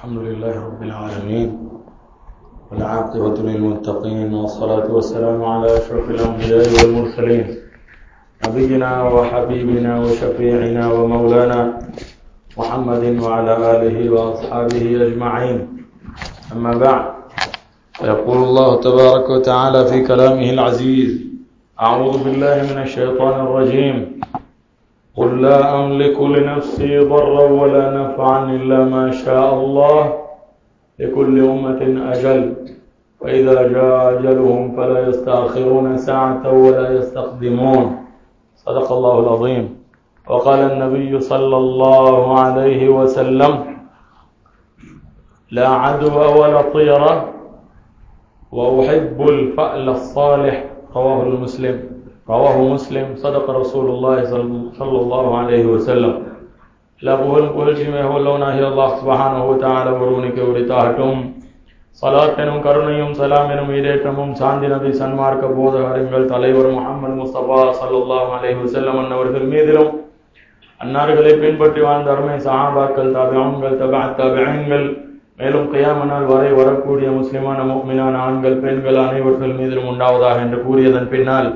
الحمد لله رب العالمين والعاقبة للمتقين والصلاة والسلام على أشرف الأنبياء والمرسلين نبينا وحبيبنا وشفيعنا ومولانا محمد وعلى آله وأصحابه أجمعين. أما بعد فيقول الله تبارك وتعالى في كلامه العزيز أعوذ بالله من الشيطان الرجيم. قل لا أملك لنفسي ضرا ولا نفعا إلا ما شاء الله لكل أمة أجل. وإذا جاء أجلهم فلا يستأخرون ساعة ولا يستقدمون. صدق الله العظيم. وقال النبي صلى الله عليه وسلم لا عدوى ولا طيرة وأحب الفأل الصالح. رواه المسلم. رواه مسلم صدق رسول الله صلى الله عليه وسلم எல்லா புகழும் புகழ்ச்சியுமே உள்ளவனாகிய அல்லாஹ் சுபஹானஹு வ தஆலா ஒருவனுக்கு உரித்தாகட்டும் சலாத் எனும் கருணையும் சலாம் எனும் ஈடேற்றமும் சாந்தி நபி சன்மார்க்க போதகருங்கள் தலைவர் முகமது முஸ்தபா சல்லல்லாஹு அலைஹி வஸல்லம் அன்னவர்கள் மீதிலும் அன்னார்களை பின்பற்றி வாழ்ந்த அருமை சஹாபாக்கள் தபிஆன்கள் தபா தபிஆன்கள் மேலும் கியாம நாள் வரை வரக்கூடிய முஸ்லிமான முஃமினான ஆண்கள் பெண்கள் அனைவர்கள் மீதிலும் உண்டாவதாக என்று கூறியதன் பின்னால்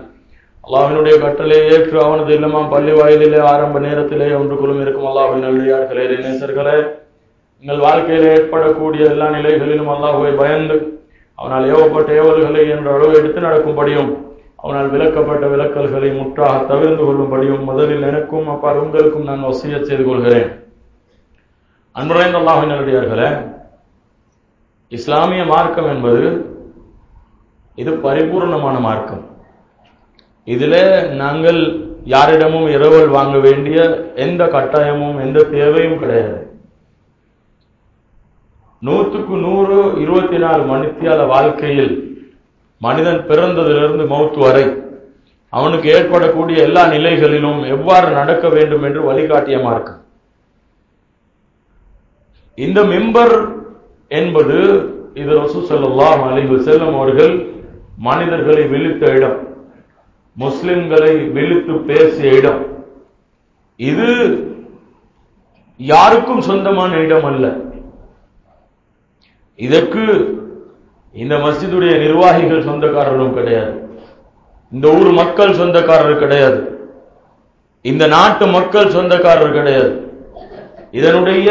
அல்லாஹினுடைய கட்டளை ஏற்று அவனது இல்லமாம் பள்ளி வாயிலே ஆரம்ப நேரத்திலே ஒன்று குழும் இருக்கும் அல்லாஹின் நல்லடியார்களே நேசர்களே. எங்கள் வாழ்க்கையில் ஏற்படக்கூடிய எல்லா நிலைகளிலும் அல்லாஹுவை பயந்து அவனால் ஏவப்பட்ட ஏவல்களை என்ற அளவு எடுத்து நடக்கும்படியும் அவனால் விளக்கப்பட்ட விளக்கல்களை முற்றாக தவிர்ந்து கொள்ளும்படியும் முதலில் எனக்கும் அப்பால் உங்களுக்கும் நான் வசிய செய்து கொள்கிறேன். அன்புரைந்த அல்லாஹின் நல்லடியார்களே இஸ்லாமிய மார்க்கம் என்பது இது பரிபூர்ணமான மார்க்கம். இதில் நாங்கள் யாரிடமும் இரவல் வாங்க வேண்டிய எந்த கட்டாயமும் எந்த தேவையும் கிடையாது. நூற்றுக்கு நூறு இருபத்தி நாலு மணித்தியால வாழ்க்கையில் மனிதன் பிறந்ததிலிருந்து மௌத்து வரை அவனுக்கு ஏற்படக்கூடிய எல்லா நிலைகளிலும் எவ்வாறு நடக்க வேண்டும் என்று வழிகாட்டியமா இருக்கு இந்த மெம்பர் என்பது இது ரசூ சல்லாஹ் செல்லும் செல்லம் அவர்கள் மனிதர்களை விழித்த இடம். முஸ்லிம்களை விழுத்து பேசிய இடம். இது யாருக்கும் சொந்தமான இடம் அல்ல. இதற்கு இந்த மஸ்ஜிதுடைய நிர்வாகிகள் சொந்தக்காரர்களும் கிடையாது. இந்த ஊர் மக்கள் சொந்தக்காரர் கிடையாது. இந்த நாட்டு மக்கள் சொந்தக்காரர் கிடையாது. இதனுடைய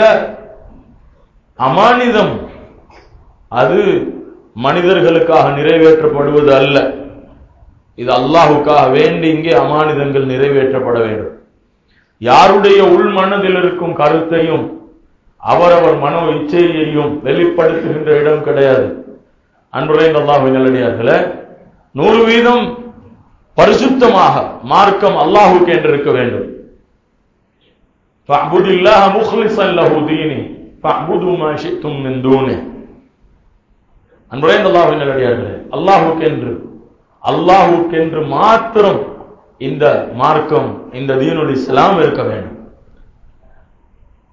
அமானிதம் அது மனிதர்களுக்காக நிறைவேற்றப்படுவது அல்ல. இது அல்லாஹுக்காக வேண்டி இங்கே அமானிதங்கள் நிறைவேற்றப்பட வேண்டும். யாருடைய உள் மனதில் இருக்கும் கருத்தையும் அவரவர் மனோ இச்சையையும் வெளிப்படுத்துகின்ற இடம் கிடையாது. அன்புரைந்த அல்லாஹு நல்லடியார்கள நூறு வீதம் பரிசுத்தமாக மார்க்கம் அல்லாஹுக்கு என்று இருக்க வேண்டும் அன்புரைந்த அல்லாஹு நல்லடியார்களே அல்லாஹுக்கு என்று அல்லாஹுக்கென்று மாத்திரம் இந்த மார்க்கம் இந்த தீனுல் இஸ்லாம் இருக்க வேண்டும்.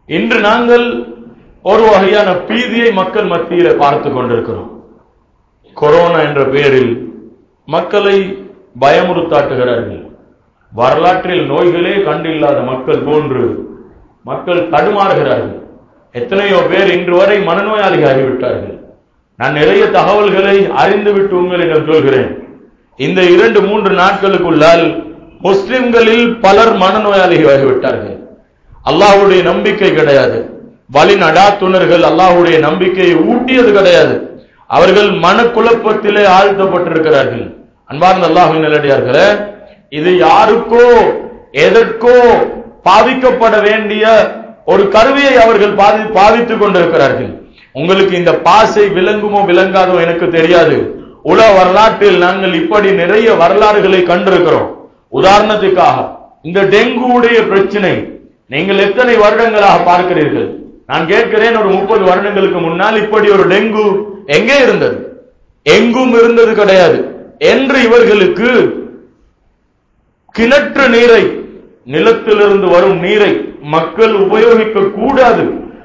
இன்று நாங்கள் ஒரு வகையான பீதியை மக்கள் மத்தியில பார்த்து கொண்டிருக்கிறோம். கொரோனா என்ற பெயரில் மக்களை பயமுறுத்தாட்டுகிறார்கள். வரலாற்றில் நோய்களே கண்டில்லாத மக்கள் போன்று மக்கள் தடுமாறுகிறார்கள். எத்தனையோ பேர் இன்று வரை மனநோயாளிகள் ஆகிவிட்டார்கள் நான் நிறைய தகவல்களை அறிந்துவிட்டு உங்களிடம் சொல்கிறேன். இந்த இரண்டு மூன்று நாட்களுக்குள்ளால் முஸ்லிம்களில் பலர் மனநோயாளிகள் ஆகிவிட்டார்கள் அல்லாஹுடைய நம்பிக்கை கிடையாது. வழி நடாத்துணர்கள் அல்லாஹுடைய நம்பிக்கையை ஊட்டியது கிடையாது. அவர்கள் மனக்குழப்பத்திலே ஆழ்த்தப்பட்டிருக்கிறார்கள். அன்பார்ந்த அல்லாஹு நிலடியார்களே இது யாருக்கோ எதற்கோ பாதிக்கப்பட வேண்டிய ஒரு கருவியை அவர்கள் பாதி பாதித்துக் கொண்டிருக்கிறார்கள். உங்களுக்கு இந்த பாசை விளங்குமோ விளங்காதோ எனக்கு தெரியாது. உலக வரலாற்றில் நாங்கள் இப்படி நிறைய வரலாறுகளை கண்டிருக்கிறோம். உதாரணத்துக்காக இந்த டெங்குடைய பிரச்சனை நீங்கள் எத்தனை வருடங்களாக பார்க்கிறீர்கள்? நான் கேட்கிறேன் ஒரு முப்பது வருடங்களுக்கு முன்னால் இப்படி ஒரு டெங்கு எங்கே இருந்தது? எங்கும் இருந்தது கிடையாது. என்று இவர்களுக்கு கிணற்று நீரை நிலத்திலிருந்து வரும் நீரை மக்கள் உபயோகிக்க கூடாது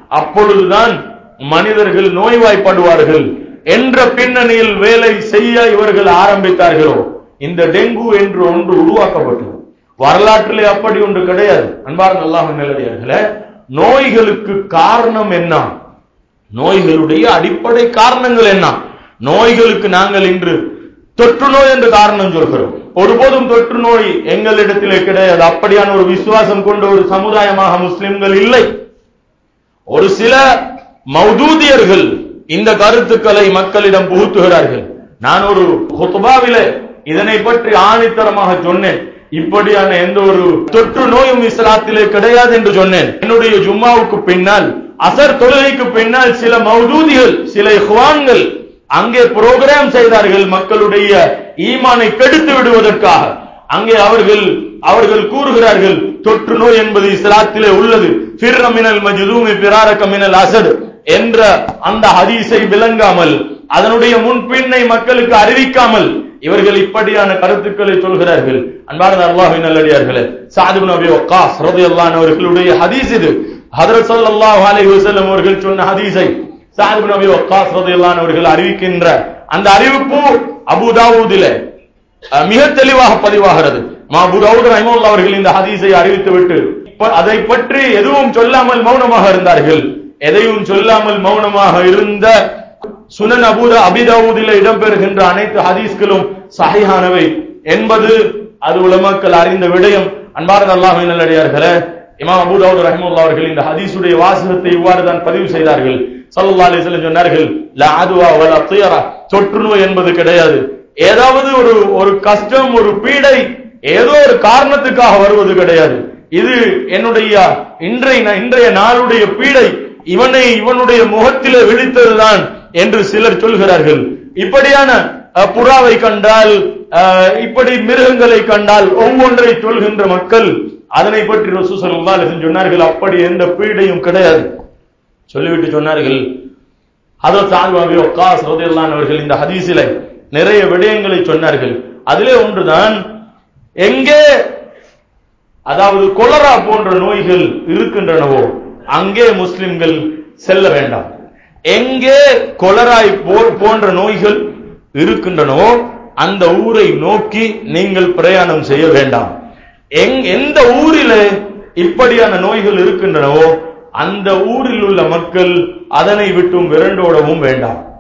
அப்பொழுதுதான் மனிதர்கள் நோய்வாய்ப்படுவார்கள். என்ற பின்னணியில் வேலை செய்ய இவர்கள் ஆரம்பித்தார்களோ இந்த டெங்கு என்று ஒன்று உருவாக்கப்பட்டது. வரலாற்றிலே அப்படி ஒன்று கிடையாது. அன்பார் நல்லாக நல்லடியார்களே நோய்களுக்கு காரணம் என்ன? நோய்களுடைய அடிப்படை காரணங்கள் என்ன? நோய்களுக்கு நாங்கள் இன்று தொற்று நோய் என்று காரணம் சொல்கிறோம். ஒருபோதும் தொற்று நோய் எங்களிடத்திலே கிடையாது. அப்படியான ஒரு விசுவாசம் கொண்ட ஒரு சமுதாயமாக முஸ்லிம்கள் இல்லை. ஒரு சில மௌதூதியர்கள் இந்த கருத்துக்களை மக்களிடம் புகுத்துகிறார்கள். நான் ஒரு ஹொத்பாவில இதனை பற்றி ஆணித்தரமாக சொன்னேன். இப்படியான எந்த ஒரு தொற்று நோயும் இஸ்லாத்திலே கிடையாது என்று சொன்னேன். என்னுடைய ஜும்மாவுக்கு பின்னால் அசர் தொழுகைக்கு பின்னால் சில மௌதூதிகள் சில இஹ்வான்கள் அங்கே புரோகிராம் செய்தார்கள் மக்களுடைய ஈமானை கெடுத்து விடுவதற்காக. அங்கே அவர்கள் அவர்கள் கூறுகிறார்கள் தொற்று நோய் என்பது இஸ்லாத்திலே உள்ளது. ஃபிர்ர மினல் மஜ்தூமி பிராரக மினல் அசட் என்ற அந்த ஹதீஸை விளங்காமல் அதனுடைய முன்பின்னை மக்களுக்கு அறிவிக்காமல் இவர்கள் இப்படியான கருத்துக்களை சொல்கிறார்கள். அன்பான அல்லாஹின் நல்லடியார்களே சாதிபு நபி வக்காஸ் ரலியல்லாஹு அவர்களுடைய ஹதீஸ் இது. ஹதரத் ஸல்லல்லாஹு அலைஹி வசல்லம் அவர்கள் சொன்ன ஹதீஸை சாதிபு நபி வக்காஸ் ரலியல்லாஹு அவர்கள் அறிவிக்கின்ற அந்த அறிவிப்பு அபுதாவூதில மிக தெளிவாக பதிவாகிறது. மா அபூ அவர்கள் இந்த ஹதீஸை அறிவித்துவிட்டு இப்ப அதை பற்றி எதுவும் சொல்லாமல் மௌனமாக இருந்தார்கள். எதையும் சொல்லாமல் மௌனமாக இருந்த சுனன் அபூத அபிதவுதில இடம்பெறுகின்ற அனைத்து ஹதீஸ்களும் சஹிஹானவை என்பது அது உலமக்கள் அறிந்த விடயம். அன்பார்ந்த அல்லாஹ் நல்லடியார்களே இமாம் அபூதாவுத் ரஹிமுல்லா அவர்கள் இந்த ஹதீஸுடைய வாசகத்தை இவ்வாறு தான் பதிவு செய்தார்கள். சல்லா அலைஹி சொன்னார்கள் லா அதுவா வலா தியரா. தொற்று நோய் என்பது கிடையாது. ஏதாவது ஒரு ஒரு கஷ்டம் ஒரு பீடை ஏதோ ஒரு காரணத்துக்காக வருவது கிடையாது. இது என்னுடைய இன்றைய இன்றைய நாளுடைய பீடை. இவனை இவனுடைய முகத்திலே விழித்ததுதான் என்று சிலர் சொல்கிறார்கள். இப்படியான அஹ், புறாவை கண்டால் இப்படி மிருகங்களை கண்டால் ஒவ்வொன்றை சொல்கின்ற மக்கள் அதனை பற்றி ரசூ ஸல்லல்லாஹு சொன்னார்கள். அப்படி எந்த பீடையும் கிடையாது. சொல்லிவிட்டு சொன்னார்கள் அதோ சால்வாவி ஒக்காஸ் ரதியல்லான் அவர்கள் இந்த ஹதீசில நிறைய விடயங்களை சொன்னார்கள். அதிலே ஒன்றுதான் எங்கே அதாவது கொலரா போன்ற நோய்கள் இருக்கின்றனவோ அங்கே முஸ்லிம்கள் செல்ல வேண்டாம். எங்கே கொலராய் போ- போன்ற நோய்கள் இருக்கின்றனவோ அந்த ஊரை நோக்கி நீங்கள் பிரயாணம் செய்ய வேண்டாம். எங் எந்த ஊரில் இப்படியான நோய்கள் இருக்கின்றனவோ அந்த ஊரில் உள்ள மக்கள் அதனை விட்டும் விரண்டோடவும் வேண்டாம்.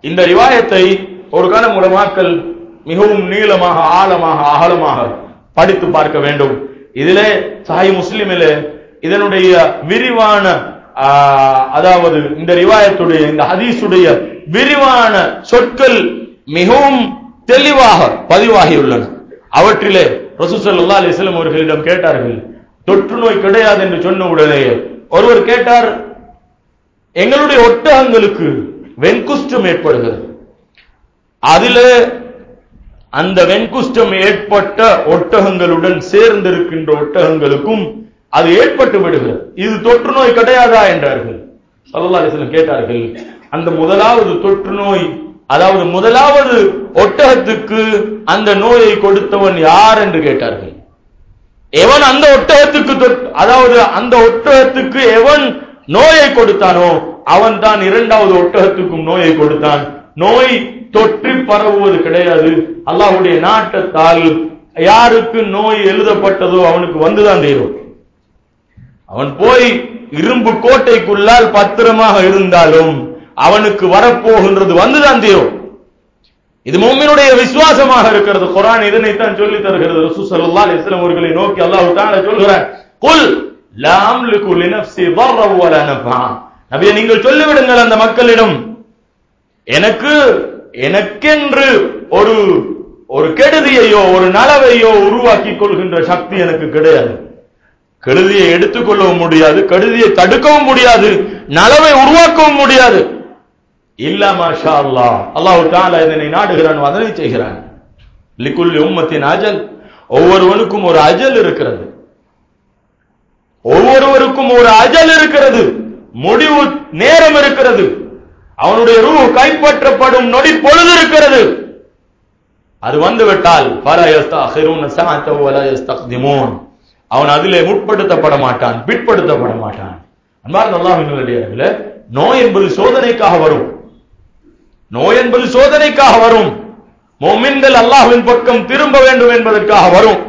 இந்த ரிவாயத்தை ஒரு கணம் உலமாக்கள் மிகவும் நீளமாக ஆழமாக அகலமாக படித்து பார்க்க வேண்டும். இதிலே சஹி முஸ்லிமிலே இதனுடைய விரிவான அதாவது இந்த ரிவாயத்துடைய இந்த ஹதீஸுடைய விரிவான சொற்கள் மிகவும் தெளிவாக பதிவாகியுள்ளன. அவற்றிலே ரசூசல்லா அலிஸ்லம் அவர்களிடம் கேட்டார்கள் தொற்று நோய் கிடையாது என்று சொன்ன உடனேயே ஒருவர் கேட்டார் எங்களுடைய ஒட்டகங்களுக்கு வெண்குஷ்டம் ஏற்படுகிறது. அதிலே அந்த வெண்குஷ்டம் ஏற்பட்ட ஒட்டகங்களுடன் சேர்ந்திருக்கின்ற ஒட்டகங்களுக்கும் அது ஏற்பட்டு விடுகிறது. இது தொற்று நோய் கிடையாதா என்றார்கள். சல்லா அலைஹி கேட்டார்கள் அந்த முதலாவது தொற்று நோய் அதாவது முதலாவது ஒட்டகத்துக்கு அந்த நோயை கொடுத்தவன் யார் என்று கேட்டார்கள். எவன் அந்த ஒட்டகத்துக்கு அதாவது அந்த ஒட்டகத்துக்கு எவன் நோயை கொடுத்தானோ அவன் தான் இரண்டாவது ஒட்டகத்துக்கும் நோயை கொடுத்தான். நோய் தொற்றி பரவுவது கிடையாது. அல்லாஹுடைய நாட்டத்தால் யாருக்கு நோய் எழுதப்பட்டதோ அவனுக்கு வந்துதான் தெய்வம் அவன் போய் இரும்பு கோட்டைக்குள்ளால் பத்திரமாக இருந்தாலும் அவனுக்கு வரப்போகின்றது வந்துதான் தெய்வம் இது மோமினுடைய விசுவாசமாக இருக்கிறது. குரான் இதனைத்தான் சொல்லி தருகிறது. ரசூ சல்லா அலிஸ்லாம் அவர்களை நோக்கி அல்லாஹ் தான சொல்கிறார் குல் லாம் லிகு லினப்சி வர்ரவு வலா நஃபா. நீங்கள் சொல்லிவிடுங்கள் அந்த மக்களிடம் எனக்கு எனக்கென்று ஒரு ஒரு கெடுதியையோ ஒரு நலவையோ உருவாக்கி கொள்கின்ற சக்தி எனக்கு கிடையாது. கெடுதியை எடுத்துக்கொள்ளவும் முடியாது கெடுதியை தடுக்கவும் முடியாது நலவை உருவாக்கவும் முடியாது. இல்ல மாஷா அல்லா அல்லாஹு தாலா இதனை நாடுகிறான் அதனை செய்கிறான். லிக்குல் உம்மத்தின் அஜல். ஒவ்வொருவனுக்கும் ஒரு அஜல் இருக்கிறது. ஒவ்வொருவருக்கும் ஒரு அஜல் இருக்கிறது. முடிவு நேரம் இருக்கிறது. அவனுடைய ரூ கைப்பற்றப்படும் நொடி பொழுது இருக்கிறது. அது வந்து விட்டால் அவன் அதிலே உட்படுத்தப்பட மாட்டான் பிற்படுத்தப்பட மாட்டான். அன்பார் நல்லாவினுடைய நோய் என்பது சோதனைக்காக வரும். நோய் என்பது சோதனைக்காக வரும். மோமின்கள் அல்லாஹுவின் பக்கம் திரும்ப வேண்டும் என்பதற்காக வரும்.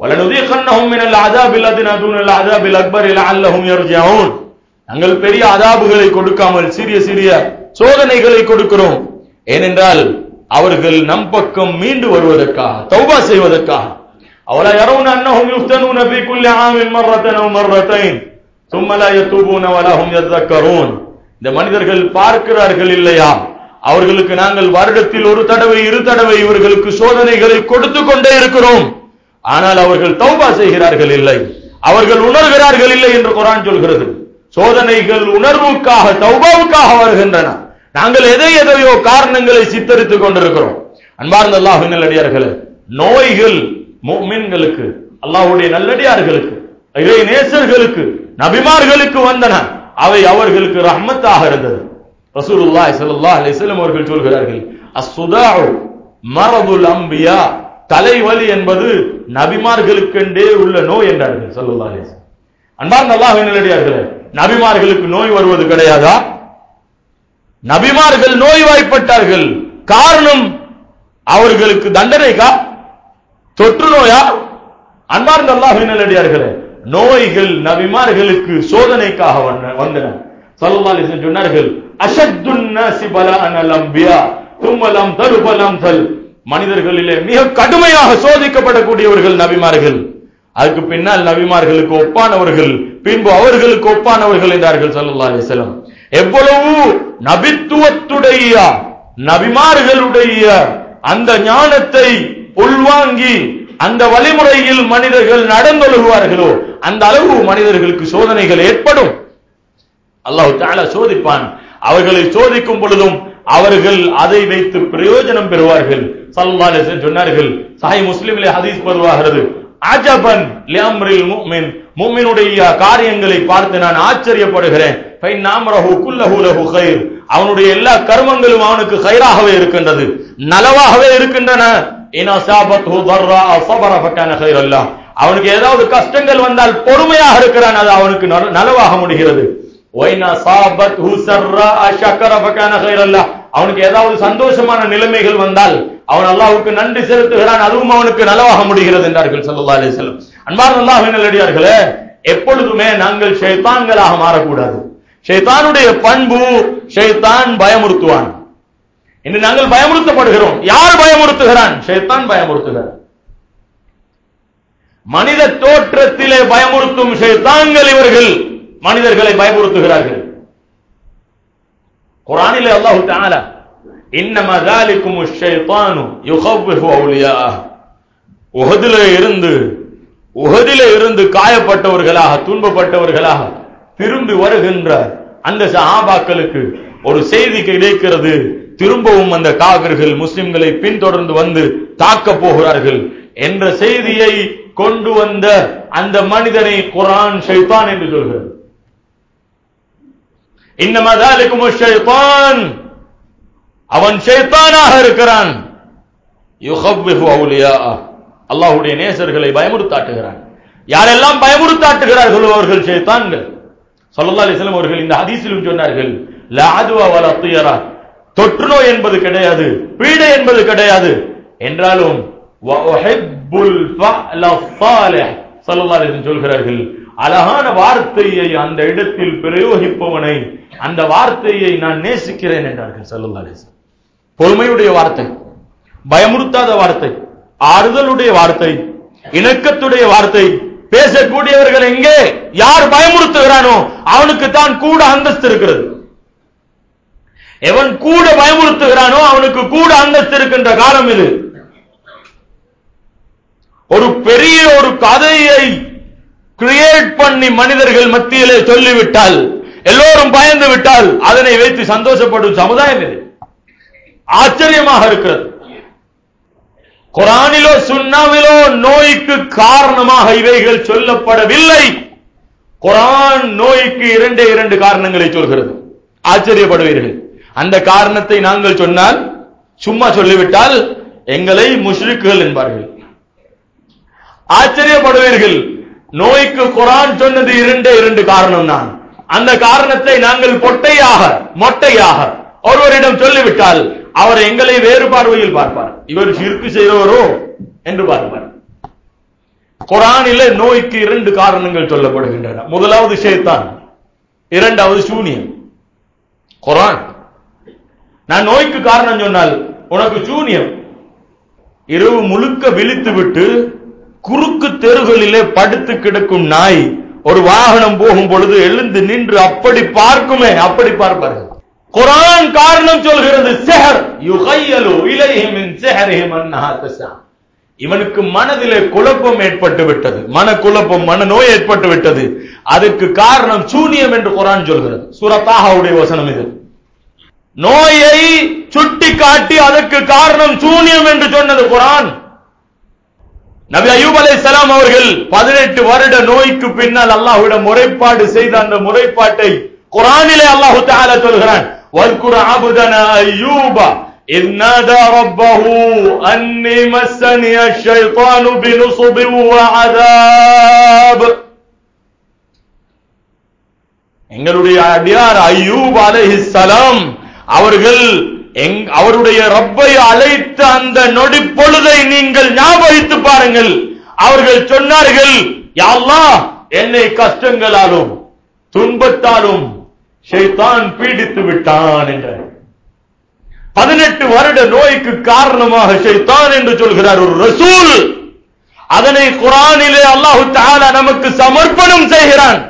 وَلَنُذِيقَنَّهُمْ مِنَ الْعَذَابِ الَّذِي نَدُونَ الْعَذَابِ الْأَكْبَرِ لَعَلَّهُمْ يَرْجِعُونَ நாங்கள் பெரிய அதாபுகளை கொடுக்காமல் சிறிய சிறிய சோதனைகளை கொடுக்கிறோம் ஏனென்றால் அவர்கள் நம் பக்கம் மீண்டு வருவதற்காக தௌபா செய்வதற்காக அவலா يرون أنهم يفتنون في كل عام مرة أو مرتين ثم لا يتوبون ولا هم يذكرون இந்த மனிதர்கள் பார்க்கிறார்கள் இல்லையா அவர்களுக்கு நாங்கள் வருடத்தில் ஒரு தடவை இரு தடவை இவர்களுக்கு சோதனைகளை கொடுத்து கொண்டே இருக்கிறோம் ஆனால் அவர்கள் தௌபா செய்கிறார்கள் இல்லை அவர்கள் உணர்கிறார்கள் இல்லை என்று குரான் சொல்கிறது சோதனைகள் உணர்வுக்காக தௌபாவுக்காக வருகின்றன. நாங்கள் எதை எதையோ காரணங்களை சித்தரித்துக் கொண்டிருக்கிறோம். அன்பார்ந்த அல்லாஹ் நல்லடியார்களே நோய்கள் மீன்களுக்கு அல்லாஹுடைய நல்லடியார்களுக்கு இறை நேசர்களுக்கு நபிமார்களுக்கு வந்தன. அவை அவர்களுக்கு ரஹ்மத்தாக இருந்தது. ரசூலுல்லாஹி ஸல்லல்லாஹு அலைஹி வஸல்லம் அவர்கள் சொல்கிறார்கள் அஸ்ஸுதாஉ மரதுல் அம்பியா. தலைவலி என்பது நபிமார்களுக்கென்றே உள்ள நோய் என்றார்கள் ஸல்லல்லாஹு அலைஹி வஸல்லம். அன்பார்ந்த அல்லாஹ் நல்லடியார்களே நபிமார்களுக்கு நோய் வருவது கிடையாதா? நபிமார்கள் நோய்வாய்ப்பட்டார்கள். காரணம் அவர்களுக்கு தண்டனைக்கா? தொற்று நோயா? அன்பார்ந்த அல்லாஹ் நல்லடியார்களே நோய்கள் நபிமார்களுக்கு சோதனைக்காக வந்தன. சல்லல்லாஹு அலைஹி சொன்னார்கள் அஷத்துன் நாசி பலாஅன் அல் அன்பியா தும்ம லம் தல். மனிதர்களிலே மிக கடுமையாக சோதிக்கப்படக்கூடியவர்கள் நபிமார்கள். அதுக்கு பின்னால் நபிமார்களுக்கு ஒப்பானவர்கள் பின்பு அவர்களுக்கு ஒப்பானவர்கள் என்றார்கள் சல்லா அலைஹி எவ்வளவு நபித்துவத்துடைய நபிமார்களுடைய அந்த ஞானத்தை உள்வாங்கி அந்த வழிமுறையில் மனிதர்கள் நடந்தொழுகுவார்களோ அந்த அளவு மனிதர்களுக்கு சோதனைகள் ஏற்படும். அல்லாஹு தஆலா சோதிப்பான். அவர்களை சோதிக்கும் பொழுதும் அவர்கள் அதை வைத்து பிரயோஜனம் பெறுவார்கள். சல்லா சொன்னார்கள் சாய் முஸ்லிமிலே ஹதீஸ் வருவாகிறது. அஜபன் லிஅம்ரில் முஃமின் முஃமினுடைய காரியங்களை பார்த்து நான் ஆச்சரியப்படுகிறேன். ஃபைன் குல்லஹு லஹு கைர். அவனுடைய எல்லா கர்மங்களும் அவனுக்கு கைராகவே இருக்கின்றது. நலவாகவே இருக்கின்றன. அவனுக்கு ஏதாவது கஷ்டங்கள் வந்தால் பொறுமையாக இருக்கிறான். அது அவனுக்கு நல- நலவாக முடிகிறது. அவனுக்கு ஏதாவது சந்தோஷமான நிலைமைகள் வந்தால் அவன் அல்லாவுக்கு நன்றி செலுத்துகிறான் அதுவும் அவனுக்கு நலவாக முடிகிறது என்றார்கள் சல்லா அலி செல்லம் அன்பார் அல்லாஹ் நல்லடியார்களே எப்பொழுதுமே நாங்கள் ஷைத்தான்களாக மாறக்கூடாது. ஷைத்தானுடைய பண்பு ஷைத்தான் பயமுறுத்துவான். இன்று நாங்கள் பயமுறுத்தப்படுகிறோம். யார் பயமுறுத்துகிறான்? ஷைத்தான் பயமுறுத்துகிறான் மனித தோற்றத்திலே பயமுறுத்தும் ஷைத்தான்கள் இவர்கள். மனிதர்களை பயமுறுத்துகிறார்கள். குரானிலே அல்லாஹு தாலா இன்னமா ஜாலிக்கும் ஷைத்தானு யுகவ்விஹு அவுலியா உஹதில இருந்து உஹதில இருந்து காயப்பட்டவர்களாக துன்பப்பட்டவர்களாக திரும்பி வருகின்ற அந்த சஹாபாக்களுக்கு ஒரு செய்தி கிடைக்கிறது. திரும்பவும் அந்த காவிர்கள் முஸ்லிம்களை பின்தொடர்ந்து வந்து தாக்க போகிறார்கள் என்ற செய்தியை கொண்டு வந்த அந்த மனிதனை குரான் ஷைத்தான் என்று சொல்கிறது இன்னமதாலிக்கும் அவன் ஷைத்தானாக இருக்கிறான். அல்லாஹுடைய நேசர்களை பயமுறுத்தாட்டுகிறான். யாரெல்லாம் பயமுறுத்தாட்டுகிறார்களோ அவர்கள் ஷைத்தான்கள். சொல்லல்லா அலிஸ்லாம் அவர்கள் இந்த ஹதீஸிலும் சொன்னார்கள் தொற்று தொற்றுநோய் என்பது கிடையாது பீடை என்பது கிடையாது. என்றாலும் சொல்கிறார்கள் அழகான வார்த்தையை அந்த இடத்தில் பிரயோகிப்பவனை அந்த வார்த்தையை நான் நேசிக்கிறேன் என்றார்கள் ஸல்லல்லாஹு பொறுமையுடைய வார்த்தை பயமுறுத்தாத வார்த்தை ஆறுதலுடைய வார்த்தை இணக்கத்துடைய வார்த்தை பேசக்கூடியவர்கள் எங்கே யார் பயமுறுத்துகிறானோ அவனுக்கு தான் கூட அந்தஸ்து இருக்கிறது. எவன் கூட பயமுறுத்துகிறானோ அவனுக்கு கூட அந்தஸ்து இருக்கின்ற காலம் இது. ஒரு பெரிய ஒரு கதையை கிரியேட் பண்ணி மனிதர்கள் மத்தியிலே சொல்லிவிட்டால் எல்லோரும் பயந்து விட்டால் அதனை வைத்து சந்தோஷப்படும் சமுதாயம் இது. ஆச்சரியமாக இருக்கிறது. குரானிலோ சுண்ணாவிலோ நோய்க்கு காரணமாக இவைகள் சொல்லப்படவில்லை. குரான் நோய்க்கு இரண்டே இரண்டு காரணங்களை சொல்கிறது. ஆச்சரியப்படுவீர்கள். அந்த காரணத்தை நாங்கள் சொன்னால் சும்மா சொல்லிவிட்டால் எங்களை முஷ்ரிக்குகள் என்பார்கள். ஆச்சரியப்படுவீர்கள். நோய்க்கு குரான் சொன்னது இரண்டே இரண்டு காரணம் தான் அந்த காரணத்தை நாங்கள் பொட்டையாக மொட்டையாக ஒருவரிடம் சொல்லிவிட்டால் அவர் எங்களை வேறு பார்வையில் பார்ப்பார். இவர் சிறுக்கு செய்தவரோ என்று பார்ப்பார். குரானில நோய்க்கு இரண்டு காரணங்கள் சொல்லப்படுகின்றன. முதலாவது ஷேத்தான் இரண்டாவது சூனியம். குரான். நான் நோய்க்கு காரணம் சொன்னால் உனக்கு சூனியம். இரவு முழுக்க விழித்து விட்டு குறுக்கு தெருகளிலே படுத்து கிடக்கும் நாய் ஒரு வாகனம் போகும் பொழுது எழுந்து நின்று அப்படி பார்க்குமே அப்படி பார்ப்பார்கள். குரான் காரணம் சொல்கிறது செஹர் யுகையலு இலைஹி மின் செஹரிஹிம் அன்னஹா இவனுக்கு மனதிலே குழப்பம் ஏற்பட்டு விட்டது. மன குழப்பம் மன நோய் ஏற்பட்டு விட்டது. அதுக்கு காரணம் சூனியம் என்று குரான் சொல்கிறது. சுரத்தாகவுடைய வசனம் இது. நோயை சுட்டி காட்டி அதற்கு காரணம் சூனியம் என்று சொன்னது குரான். நபி அய்யூப் அலைஹிஸ்ஸலாம் அவர்கள் பதினெட்டு வருட நோய்க்கு பின்னால் அல்லாஹ்விடம் முறைப்பாடு செய்த அந்த முறைப்பாட்டை குரானிலே அல்லாஹு தஆலா சொல்கிறான் வல்குர அபுதனா அய்யூப إذ نادى ربه أني مسني الشيطان بنصب وعذاب எங்களுடைய அடியார் அய்யூப் அலைஹிஸ்ஸலாம் அவர்கள் எங்- அவருடைய ரப்பை அழைத்த அந்த நொடி பொழுதை நீங்கள் ஞாபகித்து பாருங்கள். அவர்கள் சொன்னார்கள் யாழ்லா என்னை கஷ்டங்களாலும் துன்பத்தாலும் ஷைத்தான் பீடித்து விட்டான் என்றார். பதினெட்டு வருட நோய்க்கு காரணமாக ஷைத்தான் என்று சொல்கிறார் ஒரு ரசூல். அதனை குரானிலே அல்லாஹு தாலா நமக்கு சமர்ப்பணம் செய்கிறான்.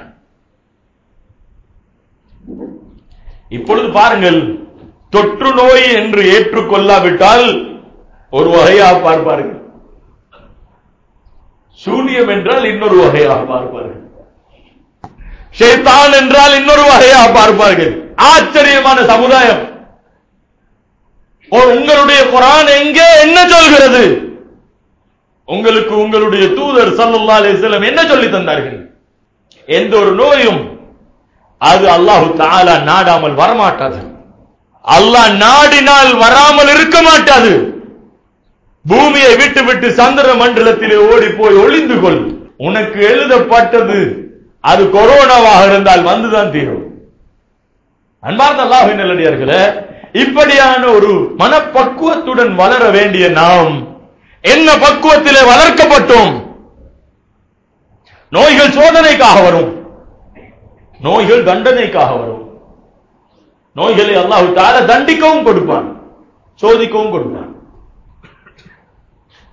இப்பொழுது பாருங்கள் தொற்று நோய் என்று ஏற்றுக்கொள்ளாவிட்டால் ஒரு வகையாக பார்ப்பார்கள். சூனியம் என்றால் இன்னொரு வகையாக பார்ப்பார்கள். ஷேத்தான் என்றால் இன்னொரு வகையாக பார்ப்பார்கள். ஆச்சரியமான சமுதாயம். ஓ, உங்களுடைய குரான் எங்கே? என்ன சொல்கிறது? உங்களுக்கு உங்களுடைய தூதர் ஸல்லல்லாஹு அலிஸ்லம் என்ன சொல்லி தந்தார்கள்? எந்த ஒரு நோயும் அது அல்லாஹு தாலா நாடாமல் வரமாட்டாது அல்லாஹ் நாடினால் வராமல் இருக்க மாட்டாது. பூமியை விட்டு விட்டு சந்திர மண்டலத்திலே ஓடி போய் ஒளிந்து கொள். உனக்கு எழுதப்பட்டது அது கொரோனாவாக இருந்தால் வந்துதான் தீரும். அன்பார்ந்த அல்லாஹ் நல்லடியார்களே இப்படியான ஒரு மனப்பக்குவத்துடன் வளர வேண்டிய நாம் என்ன பக்குவத்திலே வளர்க்கப்பட்டோம்? நோய்கள் சோதனைக்காக வரும். நோய்கள் தண்டனைக்காக வரும். நோய்களை அல்லாஹு தால தண்டிக்கவும் கொடுப்பான் சோதிக்கவும் கொடுப்பான்.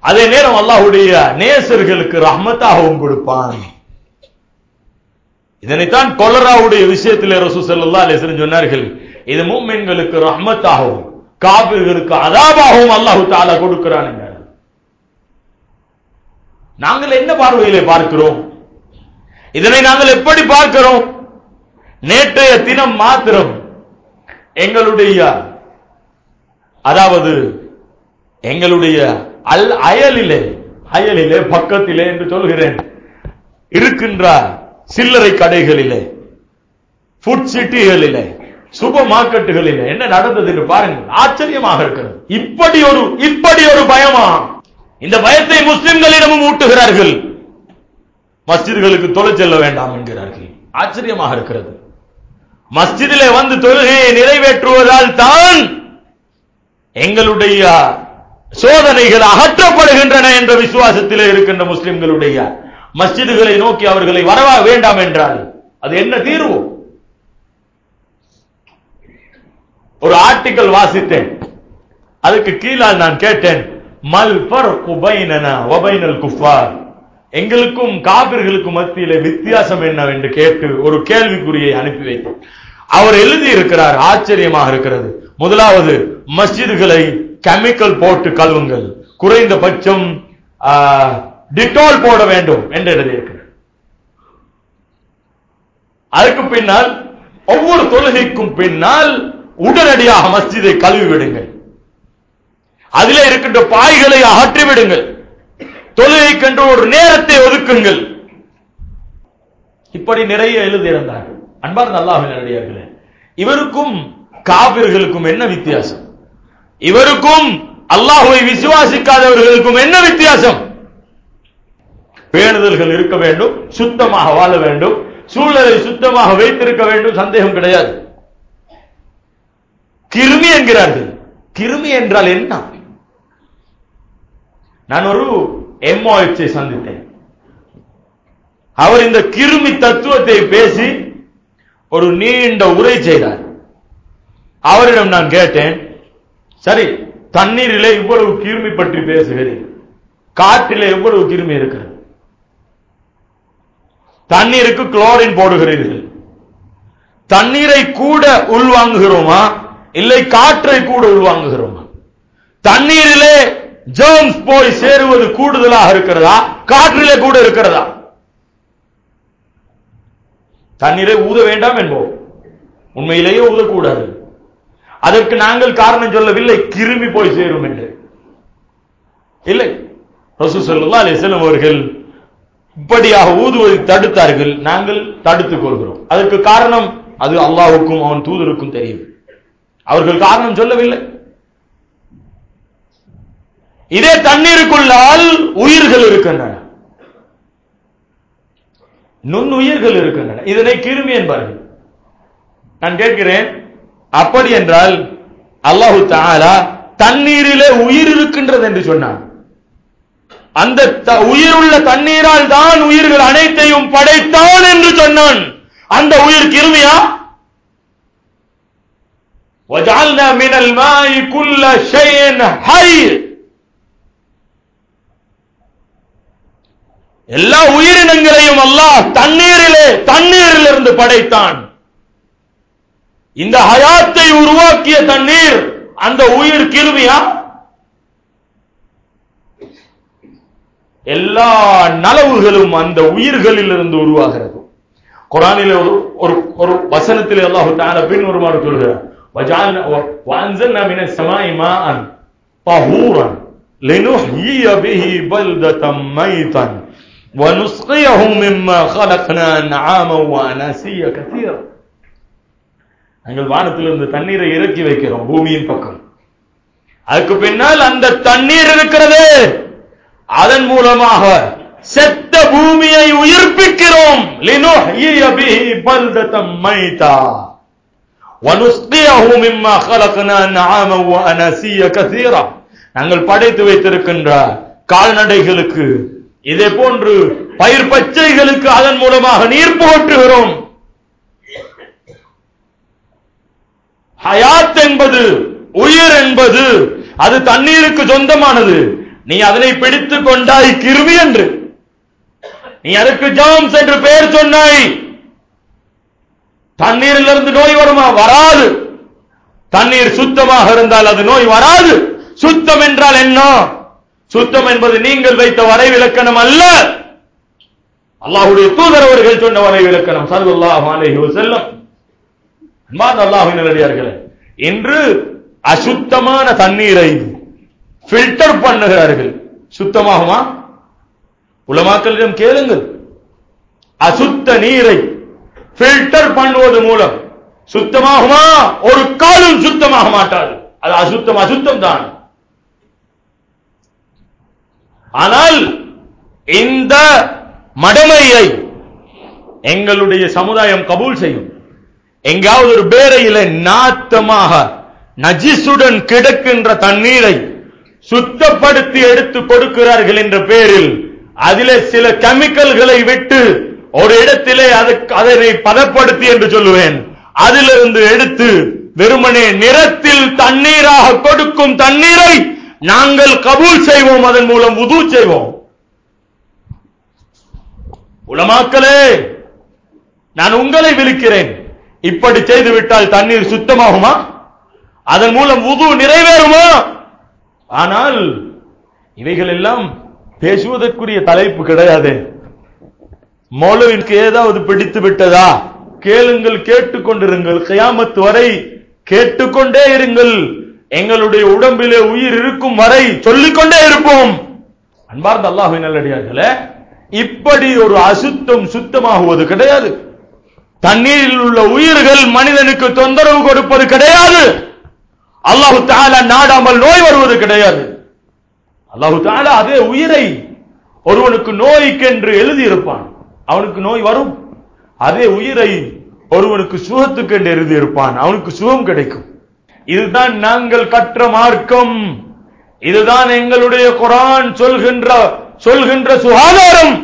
அதே நேரம் அல்லாஹுடைய நேசர்களுக்கு ரஹ்மத்தாகவும் கொடுப்பான். இதனைத்தான் கொலராவுடைய விஷயத்தில் ரசூ செல்லா அலேசன் சொன்னார்கள் இது மூமின்களுக்கு ரஹ்மத்தாகவும் காபிர்களுக்கு அதாபாகவும் அல்லாஹு தாலா கொடுக்கிறான் நாங்கள் என்ன பார்வையிலே பார்க்கிறோம்? இதனை நாங்கள் எப்படி பார்க்கிறோம்? நேற்றைய தினம் மாத்திரம் எங்களுடைய அதாவது எங்களுடைய அல் அயலிலே அயலிலே பக்கத்திலே என்று சொல்கிறேன். இருக்கின்ற சில்லறை கடைகளிலே ஃபுட் சிட்டிகளிலே சூப்பர் மார்க்கெட்டுகளில் என்ன நடந்தது என்று பாருங்கள். ஆச்சரியமாக இருக்கிறது. இப்படி ஒரு இப்படி ஒரு பயமா? இந்த பயத்தை முஸ்லிம்களிடமும் ஊட்டுகிறார்கள். மஸ்ஜிதுகளுக்கு தொலை செல்ல வேண்டாம் என்கிறார்கள். ஆச்சரியமாக இருக்கிறது. மஸ்ஜிதிலே வந்து தொழுகையை நிறைவேற்றுவதால் தான் எங்களுடைய சோதனைகள் அகற்றப்படுகின்றன என்ற விசுவாசத்திலே இருக்கின்ற முஸ்லிம்களுடைய மஸ்ஜிதுகளை நோக்கி அவர்களை வரவா வேண்டாம் என்றால் அது என்ன தீர்வு? ஒரு ஆர்டிக்கல் வாசித்தேன். அதுக்கு கீழால் நான் கேட்டேன் மல் ஃபர்கு பைனனா வ குஃபார்? எங்களுக்கும் காபிர்களுக்கும் மத்தியிலே வித்தியாசம் என்னவென்று கேட்டு ஒரு கேள்விக்குறியை அனுப்பி வைத்தேன் அவர் எழுதி இருக்கிறார் ஆச்சரியமாக இருக்கிறது. முதலாவது மஸ்ஜிதுகளை கெமிக்கல் போட்டு கழுவுங்கள். குறைந்தபட்சம் டிட்டால் போட வேண்டும் என்று எழுதியிருக்கிறார். அதுக்கு பின்னால் ஒவ்வொரு தொழுகைக்கும் பின்னால் உடனடியாக மஸ்ஜிதை கழுவி விடுங்கள் அதிலே இருக்கின்ற பாய்களை அகற்றி விடுங்கள் தொழுகைக்கென்று ஒரு நேரத்தை ஒதுக்குங்கள். இப்படி நிறைய எழுதியிருந்தார்கள். அன்பார் அல்லாஹ் இவருக்கும் காபிர்களுக்கும் என்ன வித்தியாசம்? இவருக்கும் அல்லாஹுவை விசுவாசிக்காதவர்களுக்கும் என்ன வித்தியாசம்? பேணுதல்கள் இருக்க வேண்டும் சுத்தமாக வாழ வேண்டும் சூழலை சுத்தமாக வைத்திருக்க வேண்டும் சந்தேகம் கிடையாது. கிருமி என்கிறார்கள். கிருமி என்றால் என்ன? நான் ஒரு எம்ஓஎச்சை சந்தித்தேன். அவர் இந்த கிருமி தத்துவத்தை பேசி ஒரு நீண்ட உரை செய்தார். அவரிடம் நான் கேட்டேன் சரி தண்ணீரிலே இவ்வளவு கிருமி பற்றி பேசுகிறேன். காற்றிலே எவ்வளவு கிருமி இருக்கிறது? தண்ணீருக்கு குளோரின் போடுகிறீர்கள். தண்ணீரை கூட உள்வாங்குகிறோமா? இல்லை காற்றை கூட உள்வாங்குகிறோமா? தண்ணீரிலே ஜேர்ம்ஸ் போய் சேருவது கூடுதலாக இருக்கிறதா? காற்றிலே கூட இருக்கிறதா? தண்ணீரை ஊத வேண்டாம் என்போம். உண்மையிலேயே ஊதக்கூடாது. அதற்கு நாங்கள் காரணம் சொல்லவில்லை. கிருமி போய் சேரும் என்று. இல்லை. ரசூ சல்லா அலிஸ்லம் அவர்கள் இப்படியாக ஊதுவதை தடுத்தார்கள். நாங்கள் தடுத்துக் கொள்கிறோம். அதற்கு காரணம் அது அல்லாஹுக்கும் அவன் தூதருக்கும் தெரியும். அவர்கள் காரணம் சொல்லவில்லை. இதே தண்ணீருக்குள்ளால் உயிர்கள் இருக்கின்றன நுண்ணுயிர்கள் இருக்கின்றன இதனை கிருமி என்பார்கள் நான் கேட்கிறேன் அப்படி என்றால் அல்லாஹு தாலா தண்ணீரிலே உயிர் இருக்கின்றது என்று சொன்னான் அந்த த- உயிருள்ள தண்ணீரால் தான் உயிர்கள் அனைத்தையும் படைத்தான் என்று சொன்னான் அந்த உயிர் கிருமியா وجعلنا من الماء كل شيء حي எல்லா உயிரினங்களையும் அல்லாஹ் தண்ணீரிலே தண்ணீரிலிருந்து படைத்தான் இந்த ஹயாத்தை உருவாக்கிய தண்ணீர் அந்த உயிர் கிருமியா எல்லா நலவுகளும் அந்த உயிர்களில் இருந்து உருவாகிறது குரானிலே ஒரு ஒரு ஒரு வசனத்திலே அல்லாஹ் தஆலா பின்வருமாறு சொல்கிறார் வஜால்னா வஅன்சல்னா மினஸ் ஸமாஇ மாஅன் طهورا لنحيي به بلدة ميتا ونسقيه مما خلقنا أنعاما وأناسيا كثيرا நாங்கள் வானத்திலிருந்து தண்ணீரை இறக்கி வைக்கிறோம் பூமியின் பக்கம் அதுக்கு பின்னால் அந்த தண்ணீர் இருக்கிறது அதன் மூலமாக செத்த பூமியை உயிர்ப்பிக்கிறோம் لنحيي به بلدة ميتا ونسقيه مما خلقنا أنعاما وأناسيا كثيرا நாங்கள் படைத்து வைத்திருக்கின்ற கால்நடைகளுக்கு இதே போன்று பயிர் பச்சைகளுக்கு அதன் மூலமாக நீர் போற்றுகிறோம் ஹயாத் என்பது உயிர் என்பது அது தண்ணீருக்கு சொந்தமானது. நீ அதனை பிடித்துக் கொண்டாய் கிருமி என்று. நீ அதற்கு ஜாம்ஸ் என்று பெயர் சொன்னாய். தண்ணீரிலிருந்து நோய் வருமா? வராது. தண்ணீர் சுத்தமாக இருந்தால் அது நோய் வராது. சுத்தம் என்றால் என்ன? சுத்தம் என்பது நீங்கள் வைத்த வரைவிலக்கணம் அல்ல. அல்லாஹுடைய தூதர் அவர்கள் சொன்ன வரைவிலக்கணம் ஸல்லல்லாஹு அலைஹி வஸல்லம். அன்பார்ந்த அல்லாஹ்வின் நல்லடியார்களே இன்று அசுத்தமான தண்ணீரை ஃபில்டர் பண்ணுகிறார்கள். சுத்தமாகுமா? உலமாக்களிடம் கேளுங்கள். அசுத்த நீரை பில்டர் பண்ணுவது மூலம் சுத்தமாகுமா? ஒரு காலும் சுத்தமாக மாட்டாது. அது அசுத்தம் அசுத்தம் தான் ஆனால் இந்த மடமையை எங்களுடைய சமுதாயம் கபூல் செய்யும். எங்காவது ஒரு பேரையில நாத்தமாக நஜிசுடன் கிடக்கின்ற தண்ணீரை சுத்தப்படுத்தி எடுத்து கொடுக்கிறார்கள் என்ற பேரில் அதிலே சில கெமிக்கல்களை விட்டு ஒரு இடத்திலே அதுக்கு அதனை பதப்படுத்தி என்று சொல்லுவேன். அதிலிருந்து எடுத்து வெறுமனே நிறத்தில் தண்ணீராக கொடுக்கும் தண்ணீரை நாங்கள் கபூல் செய்வோம் அதன் மூலம் உது செய்வோம். உலமாக்களே நான் உங்களை விழிக்கிறேன். இப்படி செய்துவிட்டால் தண்ணீர் சுத்தமாகுமா? அதன் மூலம் உது நிறைவேறுமா? ஆனால் இவைகள் எல்லாம் பேசுவதற்குரிய தலைப்பு கிடையாது. மௌலவிற்கு ஏதாவது பிடித்து விட்டதா? கேளுங்கள் கேட்டுக்கொண்டிருங்கள். கயாமத்து வரை கேட்டுக்கொண்டே இருங்கள். எங்களுடைய உடம்பிலே உயிர் இருக்கும் வரை சொல்லிக்கொண்டே இருப்போம். அன்பார்ந்த அல்லாஹு நல்லடியார்களே இப்படி ஒரு அசுத்தம் சுத்தமாகுவது கிடையாது. தண்ணீரில் உள்ள உயிர்கள் மனிதனுக்கு தொந்தரவு கொடுப்பது கிடையாது. அல்லாஹு தாலா நாடாமல் நோய் வருவது கிடையாது. அல்லாஹு தாலா அதே உயிரை ஒருவனுக்கு நோய்க்கென்று எழுதியிருப்பான். அவனுக்கு நோய் வரும். அதே உயிரை ஒருவனுக்கு சுகத்துக்கு என்று எழுதியிருப்பான். அவனுக்கு சுகம் கிடைக்கும். இதுதான் நாங்கள் கற்ற மார்க்கம். இதுதான் எங்களுடைய குரான் சொல்கின்ற சொல்கின்ற சுகாதாரம்.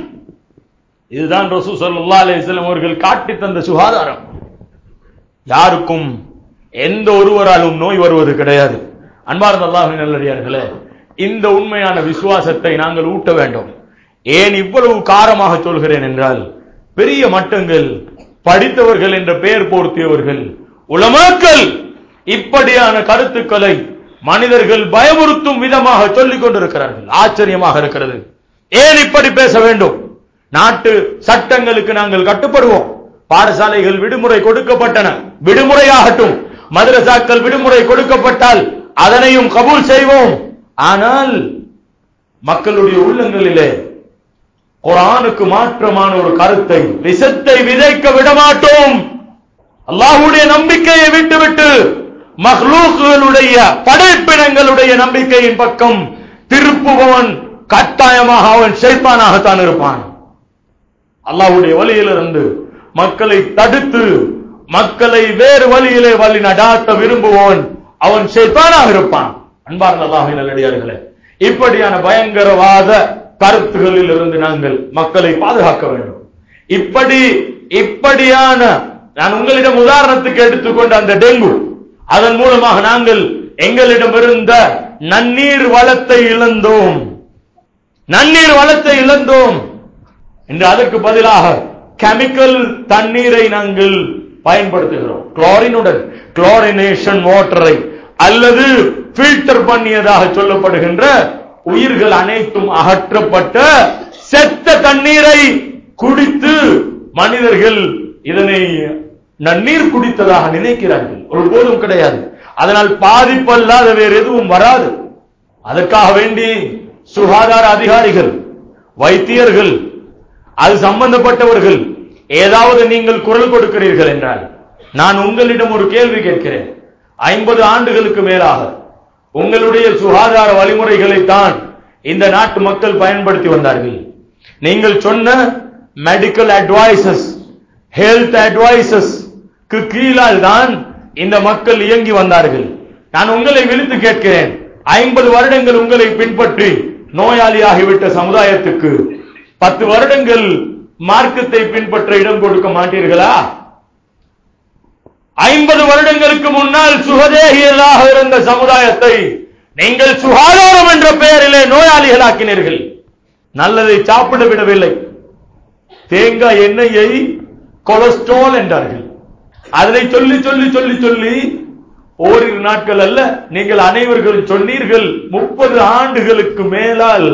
இதுதான் ரசூ ஸல்லல்லாஹு அலிஸ்லாம் அவர்கள் காட்டி தந்த சுகாதாரம். யாருக்கும் எந்த ஒருவராலும் நோய் வருவது கிடையாது. அன்பார்ந்த அல்லாஹ்வின் நல்லடியார்களே இந்த உண்மையான விசுவாசத்தை நாங்கள் ஊட்ட வேண்டும். ஏன் இவ்வளவு காரமாக சொல்கிறேன் என்றால் பெரிய மட்டங்கள் படித்தவர்கள் என்ற பெயர் போர்த்தியவர்கள் உலமாக்கள் இப்படியான கருத்துக்களை மனிதர்கள் பயமுறுத்தும் விதமாக சொல்லிக் கொண்டிருக்கிறார்கள். ஆச்சரியமாக இருக்கிறது. ஏன் இப்படி பேச வேண்டும்? நாட்டு சட்டங்களுக்கு நாங்கள் கட்டுப்படுவோம். பாடசாலைகள் விடுமுறை கொடுக்கப்பட்டன. விடுமுறையாகட்டும். மதரசாக்கள் விடுமுறை கொடுக்கப்பட்டால் அதனையும் கபூல் செய்வோம். ஆனால் மக்களுடைய உள்ளங்களிலே குரானுக்கு மாற்றமான ஒரு கருத்தை விஷத்தை விதைக்க விடமாட்டோம். அல்லாஹுடைய நம்பிக்கையை விட்டுவிட்டு மஹ்லூக்குகளுடைய படைப்பினங்களுடைய நம்பிக்கையின் பக்கம் திருப்புபவன் கட்டாயமாக அவன் ஷைத்தானாகத்தான் இருப்பான். அல்லாஹ்வுடைய வழியிலிருந்து மக்களை தடுத்து மக்களை வேறு வழியிலே வழி நடாத்த விரும்புவோன் அவன் ஷைத்தானாக இருப்பான். அன்பார்ந்த அல்லாஹின் நல்லடியார்களே இப்படியான பயங்கரவாத கருத்துகளில் இருந்து நாங்கள் மக்களை பாதுகாக்க வேண்டும். இப்படி இப்படியான நான் உங்களிடம் உதாரணத்துக்கு எடுத்துக்கொண்ட அந்த டெங்கு அதன் மூலமாக நாங்கள் எங்களிடம் இருந்த நன்னீர் வளத்தை இழந்தோம். நன்னீர் வளத்தை இழந்தோம். என்று அதற்கு பதிலாக கெமிக்கல் தண்ணீரை நாங்கள் பயன்படுத்துகிறோம். குளோரினுடன் குளோரினேஷன் வாட்டரை அல்லது ஃபில்டர் பண்ணியதாக சொல்லப்படுகின்ற உயிர்கள் அனைத்தும் அகற்றப்பட்ட செத்த தண்ணீரை குடித்து மனிதர்கள் இதனை நன்னீர் குடித்ததாக நினைக்கிறார்கள். ஒருபோதும் கிடையாது. அதனால் பாதிப்பல்லாத வேறு எதுவும் வராது. அதற்காக வேண்டி சுகாதார அதிகாரிகள் வைத்தியர்கள் அது சம்பந்தப்பட்டவர்கள் ஏதாவது நீங்கள் குரல் கொடுக்கிறீர்கள் என்றால் நான் உங்களிடம் ஒரு கேள்வி கேட்கிறேன். ஐம்பது ஆண்டுகளுக்கு மேலாக உங்களுடைய சுகாதார வழிமுறைகளை தான் இந்த நாட்டு மக்கள் பயன்படுத்தி வந்தார்கள். நீங்கள் சொன்ன மெடிக்கல் அட்வைசஸ் ஹெல்த் அட்வைசஸ் கீழால் தான் இந்த மக்கள் இயங்கி வந்தார்கள். நான் உங்களை விழித்து கேட்கிறேன். ஐம்பது வருடங்கள் உங்களை பின்பற்றி நோயாளியாகிவிட்ட சமுதாயத்துக்கு பத்து வருடங்கள் மார்க்கத்தை பின்பற்ற இடம் கொடுக்க மாட்டீர்களா? ஐம்பது வருடங்களுக்கு முன்னால் சுகதேகிகளாக இருந்த சமுதாயத்தை நீங்கள் சுகாதாரம் என்ற பெயரிலே நோயாளிகளாக்கினீர்கள். நல்லதை சாப்பிட விடவில்லை. தேங்காய் எண்ணெயை கொலஸ்ட்ரால் என்றார்கள். அதனை சொல்லி சொல்லி சொல்லி சொல்லி ஓரிரு நாட்கள் அல்ல நீங்கள் அனைவர்கள் சொன்னீர்கள் முப்பது ஆண்டுகளுக்கு மேலால்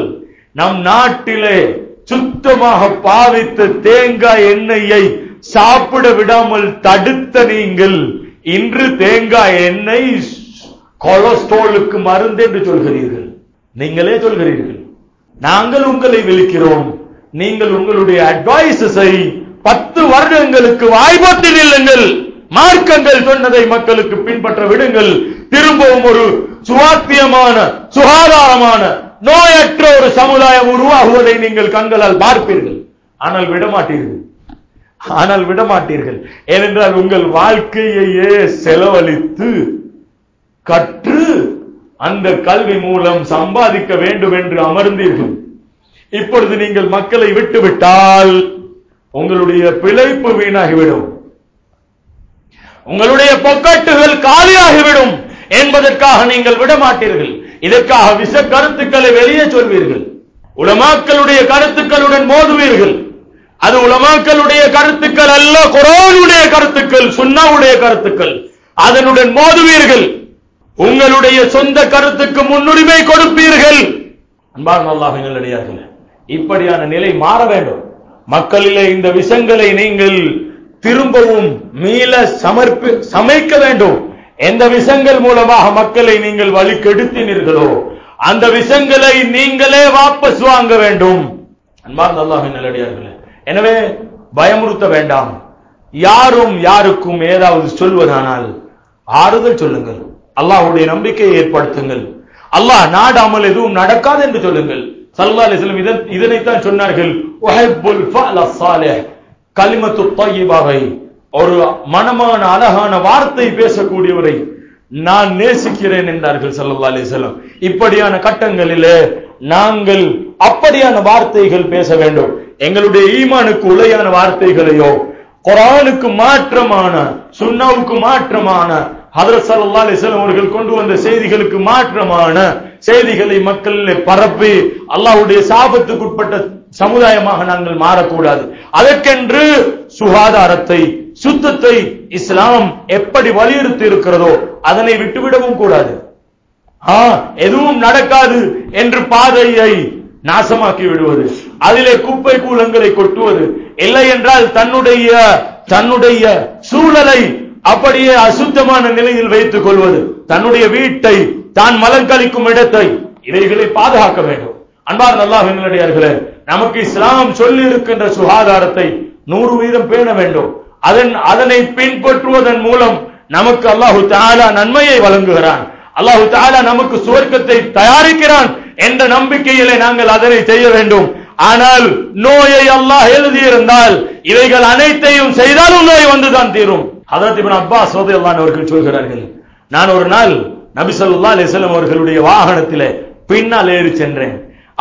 நம் நாட்டிலே சுத்தமாக பாவித்த தேங்காய் எண்ணெயை சாப்பிட விடாமல் தடுத்த நீங்கள் இன்று தேங்காய் எண்ணெய் கொலஸ்ட்ராலுக்கு மருந்து என்று சொல்கிறீர்கள். நீங்களே சொல்கிறீர்கள். நாங்கள் உங்களை விழிக்கிறோம். நீங்கள் உங்களுடைய அட்வைசஸை பத்து வருடங்களுக்கு வாய்ப்பத்தில் இல்லைங்கள் மார்க்கங்கள் சொன்னதை மக்களுக்கு பின்பற்ற விடுங்கள். திரும்பவும் ஒரு சுவாத்தியமான சுகாதாரமான நோயற்ற ஒரு சமுதாயம் உருவாகுவதை நீங்கள் கண்களால் பார்ப்பீர்கள். ஆனால் விடமாட்டீர்கள். ஆனால் விடமாட்டீர்கள். ஏனென்றால் உங்கள் வாழ்க்கையையே செலவழித்து கற்று அந்த கல்வி மூலம் சம்பாதிக்க வேண்டும் என்று அமர்ந்தீர்கள். இப்பொழுது நீங்கள் மக்களை விட்டுவிட்டால் உங்களுடைய பிழைப்பு வீணாகிவிடும். உங்களுடைய பொக்கட்டுகள் காலியாகிவிடும் என்பதற்காக நீங்கள் விடமாட்டீர்கள். இதற்காக விஷ கருத்துக்களை வெளியே சொல்வீர்கள். உலமாக்களுடைய கருத்துக்களுடன் மோதுவீர்கள். அது உலமாக்களுடைய கருத்துக்கள் அல்ல குரானுடைய கருத்துக்கள் சுன்னாவுடைய கருத்துக்கள். அதனுடன் மோதுவீர்கள். உங்களுடைய சொந்த கருத்துக்கு முன்னுரிமை கொடுப்பீர்கள். அன்பார்ந்த அல்லாஹ் இப்படியான நிலை மாற வேண்டும். மக்களிலே இந்த விஷங்களை நீங்கள் திரும்பவும் மீள சமர்ப்பி சமைக்க வேண்டும். எந்த விஷங்கள் மூலமாக மக்களை நீங்கள் வழி கெடுத்தினீர்களோ அந்த விஷங்களை நீங்களே வாபஸ் வாங்க வேண்டும். அன்பார்ந்த அல்லாஹின் நல்லடியார்களே எனவே பயமுறுத்த வேண்டாம். யாரும் யாருக்கும் ஏதாவது சொல்வதானால் ஆறுதல் சொல்லுங்கள். அல்லாஹுடைய நம்பிக்கையை ஏற்படுத்துங்கள். அல்லாஹ் நாடாமல் எதுவும் நடக்காது என்று சொல்லுங்கள். சல்லா அலிஸ்லம் இதன் இதனைத்தான் சொன்னார்கள். கலிமத்து தய்யிபாவை ஒரு மனமான அழகான வார்த்தை பேசக்கூடியவரை நான் நேசிக்கிறேன் என்றார்கள் சல்லல்லா செல்லம் இப்படியான கட்டங்களிலே நாங்கள் அப்படியான வார்த்தைகள் பேச வேண்டும். எங்களுடைய ஈமானுக்கு உலையான வார்த்தைகளையோ குரானுக்கு மாற்றமான சுண்ணாவுக்கு மாற்றமான ஹதரத் சல்லா அலைஹி அவர்கள் கொண்டு வந்த செய்திகளுக்கு மாற்றமான செய்திகளை மக்களில் பரப்பி அல்லாஹ்வுடைய சாபத்துக்குட்பட்ட சமுதாயமாக நாங்கள் மாறக்கூடாது. அதற்கென்று சுகாதாரத்தை சுத்தத்தை இஸ்லாம் எப்படி வலியுறுத்தி இருக்கிறதோ அதனை விட்டுவிடவும் கூடாது. எதுவும் நடக்காது என்று பாதையை நாசமாக்கி விடுவது அதிலே குப்பை கூலங்களை கொட்டுவது இல்லை என்றால் தன்னுடைய தன்னுடைய சூழலை அப்படியே அசுத்தமான நிலையில் வைத்துக் கொள்வது தன்னுடைய வீட்டை தான் மலங்கழிக்கும் இடத்தை இவைகளை பாதுகாக்க வேண்டும். அன்பார் அல்லாஹினடியார்களே நமக்கு இஸ்லாம் சொல்லி இருக்கின்ற சுகாதாரத்தை நூறு வீதம் பேண வேண்டும். அதன் அதனை பின்பற்றுவதன் மூலம் நமக்கு அல்லாஹு தாலா நன்மையை வழங்குகிறான். அல்லாஹு தாலா நமக்கு சுவர்க்கத்தை தயாரிக்கிறான் என்ற நம்பிக்கையிலே நாங்கள் அதனை செய்ய வேண்டும். ஆனால் நோயை அல்லாஹ் எழுதியிருந்தால் இவைகள் அனைத்தையும் செய்தாலும் நோய் வந்துதான் தீரும். ஹதரத் இப்னு அப்பாஸ் அவர்கள் சொல்கிறார்கள் நான் ஒரு நாள் நபி ஸல்லல்லாஹு அவர்களுடைய வாகனத்திலே பின்னால் ஏறி சென்றேன்.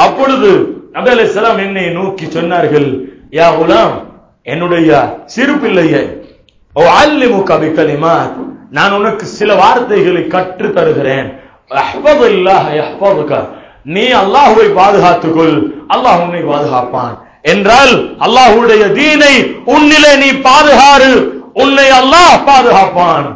அப்பொழுது நபி அலைஹிஸ் என்னை நோக்கி சொன்னார்கள் யா குலாம் என்னுடைய சிறு பிள்ளையை ஓ அல்லிமுக கலிமா நான் உனக்கு சில வார்த்தைகளை கற்று தருகிறேன். நீ அல்லாஹுவை பாதுகாத்துக்கொள் அல்லாஹ் உன்னை பாதுகாப்பான். என்றால் அல்லாஹுடைய தீனை உன்னிலே நீ பாதுகாறு உன்னை அல்லாஹ் பாதுகாப்பான்.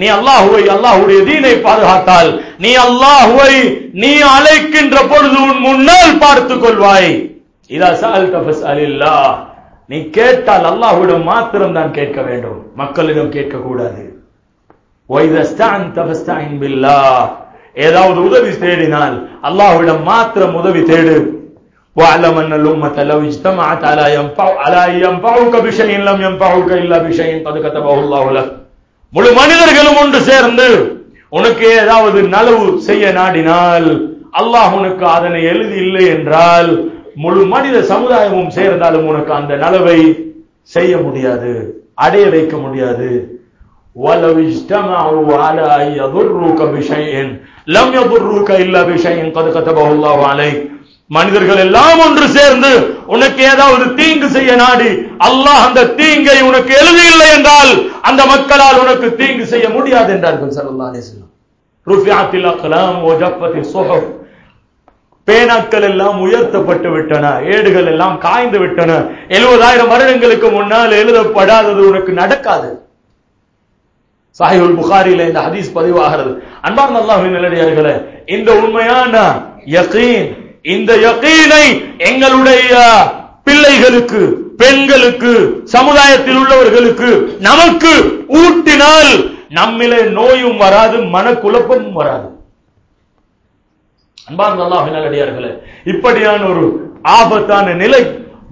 நீ அல்லாஹ்வை அல்லாஹ்வுடைய தீனை பாதுகாத்தால் நீ அல்லாஹ்வை நீ அழைக்கின்ற பொழுது உன் முன்னால் பார்த்துக் கொள்வாய் இதா சஅல்த ஃபஸ்அலில்லாஹ் நீ கேட்டால் அல்லாஹ்விடம் மாத்திரம் தான் கேட்க வேண்டும் மக்களிடம் கேட்க கூடாது وَإِذَا اسْتَعَنْتَ فَاسْتَعِنْ بِاللَّهِ ஏதாவது உதவி தேடினால் அல்லாஹ்விடம் மாத்திரம் உதவி தேடு واعلم ان الامه لو اجتمعت على ينفع على ان ينفعوك بشيء لم ينفعوك الا بشيء قد كتبه الله لك முழு மனிதர்களும் ஒன்று சேர்ந்து உனக்கு ஏதாவது நலவு செய்ய நாடினால் அல்லாஹ் உனக்கு அதனை எழுதி இல்லை என்றால் முழு மனித சமுதாயமும் சேர்ந்தாலும் உனக்கு அந்த நலவை செய்ய முடியாது அடைய வைக்க முடியாது ولو اجتمعوا على أن يضروك بشيء لم يضروك إلا بشيء قد كتبه الله عليك மனிதர்கள் எல்லாம் ஒன்று சேர்ந்து உனக்கு ஏதாவது தீங்கு செய்ய நாடி அல்லாஹ் அந்த தீங்கை உனக்கு எழுதியில்லை என்றால் அந்த மக்களால் உனக்கு தீங்கு செய்ய முடியாது என்றார்கள் சல்லா அலிஸ்லாம் ருஃபியாத்தில் அக்கலாம் அக்லாம் வஜஃபத்திஸ் பேனாக்கள் எல்லாம் உயர்த்தப்பட்டு விட்டன ஏடுகள் எல்லாம் காய்ந்து விட்டன. எழுபதாயிரம் வருடங்களுக்கு முன்னால் எழுதப்படாதது உனக்கு நடக்காது. சாஹிபுல் புகாரில இந்த ஹதீஸ் பதிவாகிறது. அன்பார்ந்த அல்லாஹ்வின் நிலடியார்களே இந்த உண்மையான யகீன் இந்த யகீனை எங்களுடைய பிள்ளைகளுக்கு பெண்களுக்கு சமுதாயத்தில் உள்ளவர்களுக்கு நமக்கு ஊட்டினால் நம்மிலே நோயும் வராது மனக்குழப்பமும் வராது. அன்பார்ந்த அல்லாஹ் நல்லடியார்களே இப்படியான ஒரு ஆபத்தான நிலை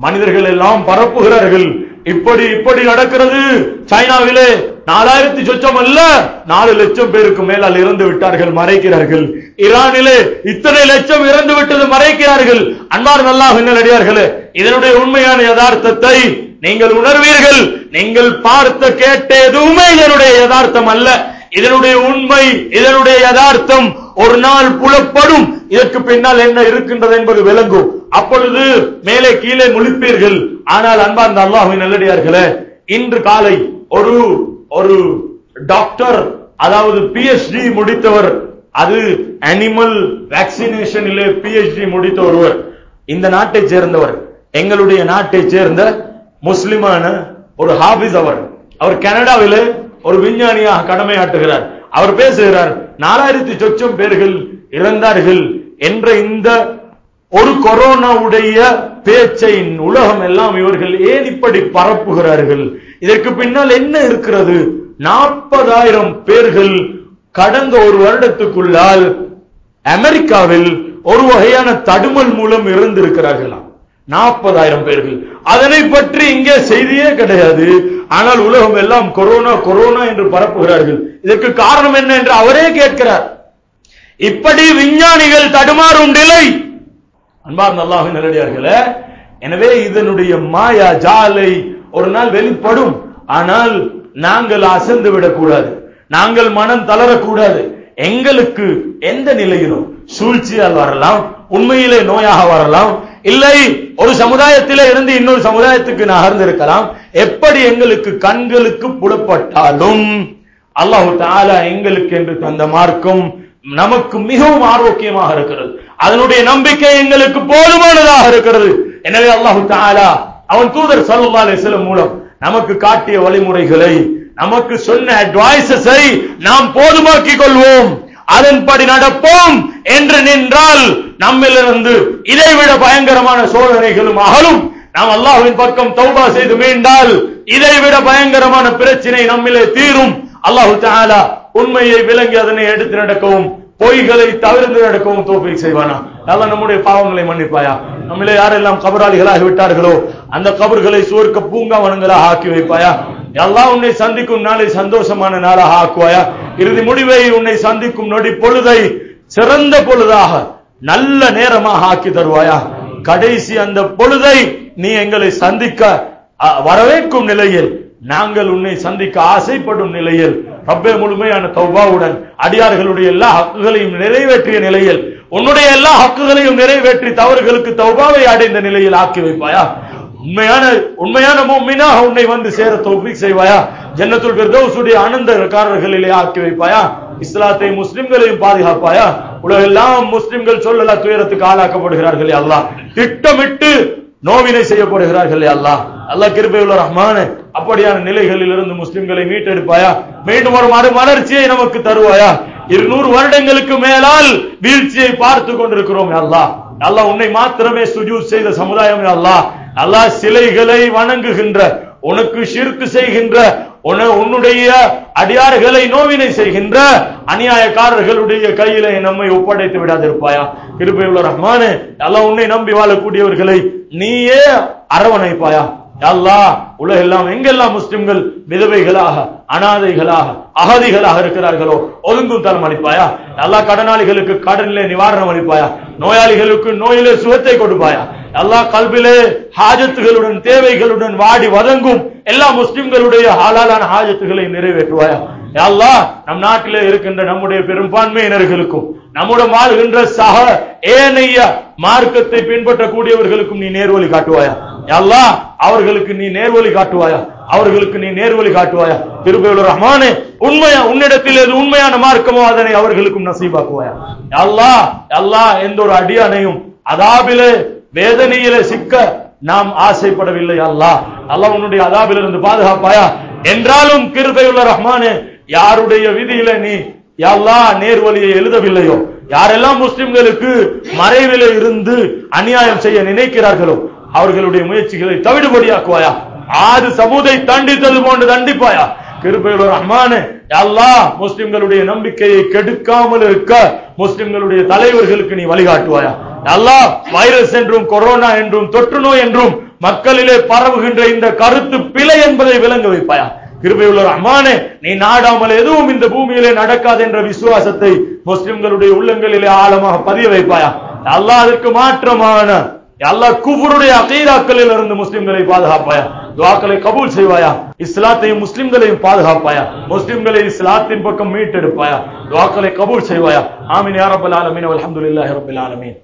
மனிதர்கள் எல்லாம் பரப்புகிறார்கள். இப்படி இப்படி நடக்கிறது சைனாவிலே. நாலாயிரத்தி சொச்சம் அல்ல. நாலு லட்சம் பேருக்கு மேலால் இறந்து விட்டார்கள் மறைக்கிறார்கள். ஈரானிலே இத்தனை லட்சம் இறந்து விட்டது மறைக்கிறார்கள். அன்பார் நல்லா நல்லடியார்களே இதனுடைய உண்மையான யதார்த்தத்தை நீங்கள் உணர்வீர்கள். நீங்கள் பார்த்த கேட்ட எதுவுமே இதனுடைய யதார்த்தம் அல்ல. இதனுடைய உண்மை இதனுடைய யதார்த்தம் ஒரு நாள் புலப்படும். இதற்கு பின்னால் என்ன இருக்கின்றது என்பது விளங்கும். அப்பொழுது மேலே கீழே முழிப்பீர்கள். ஆனால் அன்பார்ந்த அல்லாஹின் நல்லடியார்களே இன்று காலை ஒரு ஒரு டாக்டர் அதாவது பிஎச்டி முடித்தவர். அது அனிமல் வேக்சினேஷனிலே பிஎச்டி முடித்த ஒருவர். இந்த நாட்டை சேர்ந்தவர் எங்களுடைய நாட்டை சேர்ந்த முஸ்லிமான ஒரு ஹாபிஸ் அவர். அவர் கனடாவிலே ஒரு விஞ்ஞானியாக கடமையாற்றுகிறார். அவர் பேசுகிறார் நாலாயிரத்தி சொச்சம் பேர்கள் இறந்தார்கள் என்ற இந்த ஒரு கொரோனாவுடைய பேச்சை உலகம் எல்லாம் இவர்கள் ஏன் இப்படி பரப்புகிறார்கள்? இதற்கு பின்னால் என்ன இருக்கிறது? நாற்பதாயிரம் பேர்கள் கடந்த ஒரு வருடத்துக்குள்ளால் அமெரிக்காவில் ஒரு வகையான தடுமல் மூலம் இறந்திருக்கிறார்களாம் நாற்பதாயிரம் பேர்கள். அதனை பற்றி இங்கே செய்தியே கிடையாது. ஆனால் உலகம் எல்லாம் கொரோனா கொரோனா என்று பரப்புகிறார்கள். இதற்கு காரணம் என்ன என்று அவரே கேட்கிறார். இப்படி விஞ்ஞானிகள் தடுமாறும் நிலை அன்பார்ந்த அல்லாஹ் நல்லடியார்களே எனவே இதனுடைய மாயா ஜாலை ஒரு நாள் வெளிப்படும். ஆனால் நாங்கள் அசந்து விடக்கூடாது. நாங்கள் மனம் தளரக்கூடாது. எங்களுக்கு எந்த நிலையிலும் சூழ்ச்சியால் வரலாம் உண்மையிலே நோயாக வரலாம். இல்லை ஒரு சமுதாயத்தில இருந்து இன்னொரு சமுதாயத்துக்கு நகர்ந்திருக்கலாம். எப்படி எங்களுக்கு கண்களுக்கு புலப்பட்டாலும் அல்லாஹு தாலா எங்களுக்கு என்று தந்த மார்க்கம் நமக்கு மிகவும் ஆரோக்கியமாக இருக்கிறது. அதனுடைய நம்பிக்கை எங்களுக்கு போதுமானதாக இருக்கிறது. எனவே அல்லாஹு தாலா அவன் தூதர் சல்லா அலிஸ்லம் மூலம் நமக்கு காட்டிய வழிமுறைகளை நமக்கு சொன்ன அட்வைசஸை நாம் போதுமாக்கிக் கொள்வோம். அதன்படி நடப்போம் என்று நின்றால் நம்மிலிருந்து இதைவிட பயங்கரமான சோதனைகளும் அகலும். நாம் அல்லாஹுவின் பக்கம் தௌபா செய்து மீண்டால் இதைவிட பயங்கரமான பிரச்சனை நம்மிலே தீரும். அல்லாஹு தாலா உண்மையை விளங்கி அதனை எடுத்து நடக்கவும். பொய்களை தவிர்த்து நடக்கவும் தோப்பிக் செய்வானா? நல்லா நம்முடைய பாவங்களை மன்னிப்பாயா? நம்மளே யாரெல்லாம் கபராளிகளாகி விட்டார்களோ அந்த கபர்களை சுவர்க்க பூங்காவனங்களாக ஆக்கி வைப்பாயா? எல்லாம் உன்னை சந்திக்கும் நாளை சந்தோஷமான நாளாக ஆக்குவாயா? இறுதி முடிவை உன்னை சந்திக்கும் நொடி பொழுதை சிறந்த பொழுதாக நல்ல நேரமாக ஆக்கி தருவாயா? கடைசி அந்த பொழுதை நீ எங்களை சந்திக்க வரவேற்கும் நிலையில் நாங்கள் உன்னை சந்திக்க ஆசைப்படும் நிலையில் ரப்பே முழுமையான தௌபாவுடன் அடியார்களுடைய எல்லா ஹக்குகளையும் நிறைவேற்றிய நிலையில் உன்னுடைய எல்லா ஹக்குகளையும் நிறைவேற்றி தவறுகளுக்கு தௌபாவை அடைந்த நிலையில் ஆக்கி வைப்பாயா? உண்மையான உண்மையான மும்மினாக உன்னை வந்து சேர தௌஃபீக் செய்வாயா? ஜன்னத்துல் ஃபிர்தௌஸுடைய ஆனந்தக்காரர்களிலே ஆக்கி வைப்பாயா? இஸ்லாத்தை முஸ்லிம்களையும் பாதுகாப்பாயா? உலகெல்லாம் முஸ்லிம்கள் சொல்லல துயரத்துக்கு ஆளாக்கப்படுகிறார்கள் அல்லா அல்லாஹ். திட்டமிட்டு நோவினை செய்யப்படுகிறார்கள் அல்லா அல்லாஹ் கிருபையுள்ள ரஹ்மான அப்படியான நிலைகளில் இருந்து முஸ்லிம்களை மீட்டெடுப்பாயா? மீண்டும் ஒரு மறு மலர்ச்சியை நமக்கு தருவாயா? இருநூறு வருடங்களுக்கு மேலால் வீழ்ச்சியை பார்த்து கொண்டிருக்கிறோம் அல்லா அல்லா உன்னை மாத்திரமே சுஜூத் செய்த சமுதாயம் அல்லா அல்லா சிலைகளை வணங்குகின்ற உனக்கு ஷிர்க் செய்கின்ற உன- உன்னுடைய அடியார்களை நோவினை செய்கின்ற அநியாயக்காரர்களுடைய கையில நம்மை ஒப்படைத்து விடாதிருப்பாயா? கிருபையுள்ள ரஹ்மானு அல்லாஹ் உன்னை நம்பி வாழக்கூடியவர்களை நீயே அரவணைப்பாயா? அல்லாஹ் உலகெல்லாம் எங்கெல்லாம் முஸ்லிம்கள் விதவைகளாக அனாதைகளாக அகதிகளாக இருக்கிறார்களோ ஒதுங்கும் தரம் அளிப்பாயா? அல்லாஹ் கடனாளிகளுக்கு கடனிலே நிவாரணம் அளிப்பாயா? நோயாளிகளுக்கு நோயிலே சுகத்தை கொடுப்பாயா? எல்லா கல்விலே ஹாஜத்துகளுடன் தேவைகளுடன் வாடி வதங்கும் எல்லா முஸ்லிம்களுடைய ஹாலாலான ஹாஜத்துகளை நிறைவேற்றுவாயா? யா நம் நாட்டிலே இருக்கின்ற நம்முடைய பெரும்பான்மையினர்களுக்கும் நம்முடன் வாழ்கின்ற சக ஏனைய மார்க்கத்தை பின்பற்றக்கூடியவர்களுக்கும் நீ நேர்வழி காட்டுவாயா? யா அவர்களுக்கு நீ நேர்வழி காட்டுவாயா? அவர்களுக்கு நீ நேர்வழி காட்டுவாயா? திருபையுள்ள ரஹ்மானே உண்மையா உன்னிடத்தில் எது உண்மையான மார்க்கமோ அதனை அவர்களுக்கும் நசீபாக்குவாயா? யா அல்லாஹ் எந்த ஒரு அடியானையும் அதாபிலே வேதனையிலே சிக்க நாம் ஆசைப்படவில்லை அல்லா. அல்லா உன்னுடைய அதாபிலிருந்து பாதுகாப்பாயா? என்றாலும் கிருபையுள்ள ரஹ்மானே யாருடைய விதியில நீ யா நேர்வழியை எழுதவில்லையோ? யாரெல்லாம் முஸ்லிம்களுக்கு மறைவில இருந்து அநியாயம் செய்ய நினைக்கிறார்களோ? அவர்களுடைய முயற்சிகளை தவிடுபடியாக்குவாயா? ஆறு சமூதை தண்டித்தது போன்று தண்டிப்பாயா? கிருபையுள்ள அம்மானு யா அல்லாஹ் முஸ்லிம்களுடைய நம்பிக்கையை கெடுக்காமல் இருக்க முஸ்லிம்களுடைய தலைவர்களுக்கு நீ வழிகாட்டுவாயா? யா வைரஸ் என்றும் கொரோனா என்றும் தொற்று நோய் என்றும் மக்களிலே பரவுகின்ற இந்த கருத்து பிழை என்பதை விளங்க வைப்பாயா? கிருபையுள்ள ரஹ்மானே நீ நாடாமல் எதுவும் இந்த பூமியிலே நடக்காது என்ற விசுவாசத்தை முஸ்லிம்களுடைய உள்ளங்களிலே ஆழமாக பதிய வைப்பாயா? அல்லா அதற்கு மாற்றமான யா அல்லாஹ் அகீராக்களில் இருந்து முஸ்லிம்களை பாதுகாப்பாயா? துவாக்களை கபூல் செய்வாயா? இஸ்லாத்தையும் முஸ்லிம்களையும் பாதுகாப்பாயா? முஸ்லிம்களை இஸ்லாத்தின் பக்கம் மீட்டெடுப்பாயா? துவாக்களை கபூல் செய்வாயா? ஆமீன் யாரபல் ஆலமீன் வல்ஹம்துலில்லாஹி ரப்பில் ஆலமீன்.